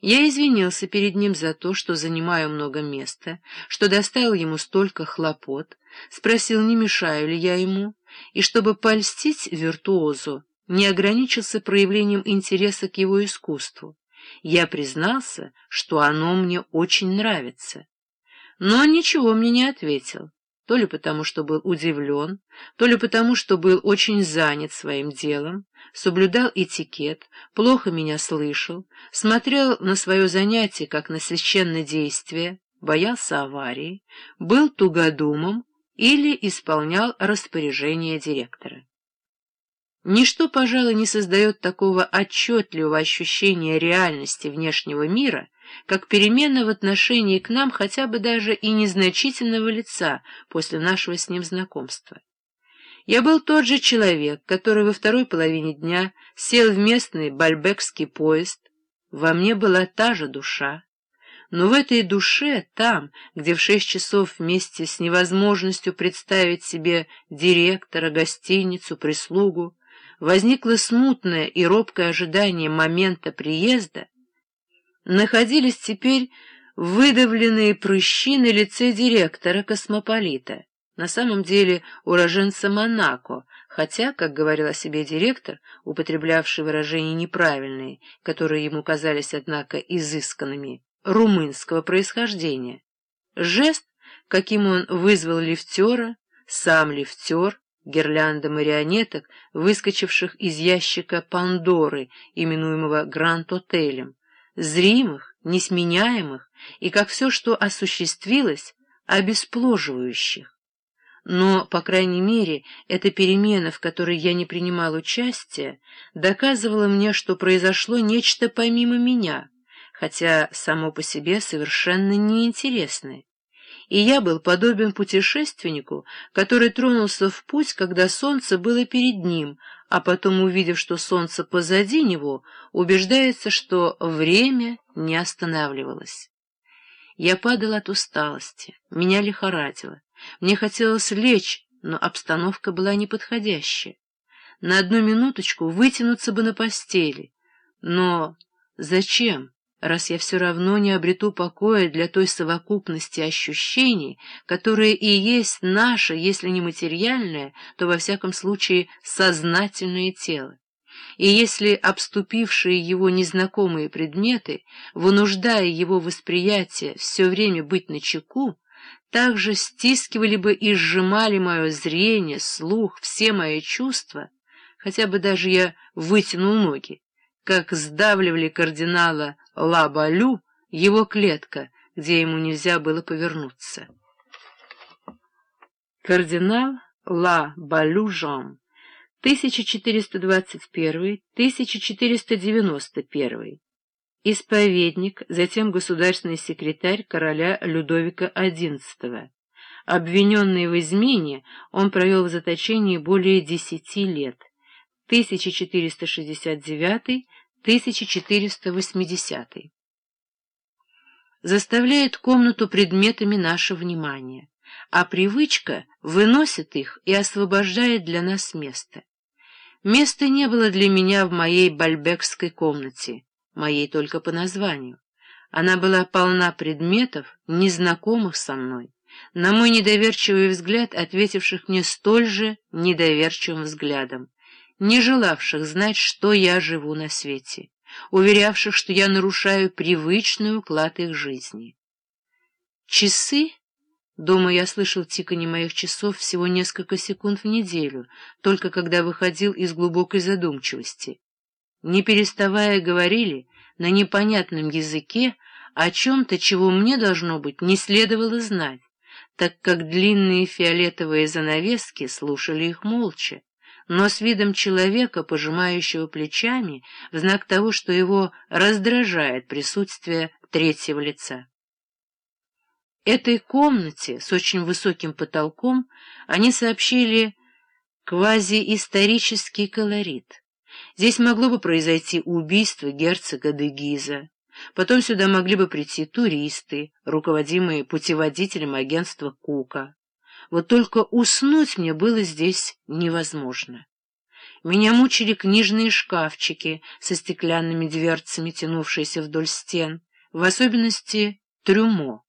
Я извинился перед ним за то, что занимаю много места, что доставил ему столько хлопот, спросил, не мешаю ли я ему, и, чтобы польстить виртуозу, не ограничился проявлением интереса к его искусству. Я признался, что оно мне очень нравится. Но ничего мне не ответил, то ли потому, что был удивлен, то ли потому, что был очень занят своим делом, соблюдал этикет, плохо меня слышал, смотрел на свое занятие как на священное действие, боялся аварии, был тугодумом или исполнял распоряжение директора. Ничто, пожалуй, не создает такого отчетливого ощущения реальности внешнего мира, как перемена в отношении к нам хотя бы даже и незначительного лица после нашего с ним знакомства. Я был тот же человек, который во второй половине дня сел в местный бальбекский поезд. Во мне была та же душа. Но в этой душе, там, где в шесть часов вместе с невозможностью представить себе директора, гостиницу, прислугу, возникло смутное и робкое ожидание момента приезда, находились теперь выдавленные прыщи на лице директора космополита, на самом деле уроженца Монако, хотя, как говорил о себе директор, употреблявший выражения неправильные, которые ему казались, однако, изысканными, румынского происхождения. Жест, каким он вызвал лифтера, сам лифтер, гирлянда марионеток, выскочивших из ящика Пандоры, именуемого Гранд-отелем, зримых, несменяемых и, как все, что осуществилось, обеспложивающих. Но, по крайней мере, эта перемена, в которой я не принимал участия, доказывала мне, что произошло нечто помимо меня, хотя само по себе совершенно неинтересное. И я был подобен путешественнику, который тронулся в путь, когда солнце было перед ним, а потом, увидев, что солнце позади него, убеждается, что время не останавливалось. Я падал от усталости, меня лихорадило. Мне хотелось лечь, но обстановка была неподходящая. На одну минуточку вытянуться бы на постели. Но зачем? Раз я все равно не обрету покоя для той совокупности ощущений, которые и есть наше, если не материальное, то во всяком случае сознательное тело. И если обступившие его незнакомые предметы, вынуждая его восприятие все время быть начеку, также стискивали бы и сжимали мое зрение, слух, все мои чувства, хотя бы даже я вытянул ноги, как сдавливали кардинала Ла-Балю его клетка, где ему нельзя было повернуться. Кардинал Ла-Балю Жан, 1421-1491, исповедник, затем государственный секретарь короля Людовика XI. Обвиненный в измене, он провел в заточении более десяти лет, 1469 1480. Заставляет комнату предметами наше внимание, а привычка выносит их и освобождает для нас место. Места не было для меня в моей бальбекской комнате, моей только по названию. Она была полна предметов, незнакомых со мной, на мой недоверчивый взгляд, ответивших мне столь же недоверчивым взглядом, не желавших знать, что я живу на свете, уверявших, что я нарушаю привычный уклад их жизни. Часы? Дома я слышал тиканье моих часов всего несколько секунд в неделю, только когда выходил из глубокой задумчивости. Не переставая говорили на непонятном языке о чем-то, чего мне, должно быть, не следовало знать, так как длинные фиолетовые занавески слушали их молча но с видом человека, пожимающего плечами, в знак того, что его раздражает присутствие третьего лица. Этой комнате с очень высоким потолком они сообщили квазиисторический колорит. Здесь могло бы произойти убийство герцога де Гиза. Потом сюда могли бы прийти туристы, руководимые путеводителем агентства Кука. Вот только уснуть мне было здесь невозможно. Меня мучили книжные шкафчики со стеклянными дверцами, тянувшиеся вдоль стен, в особенности трюмо.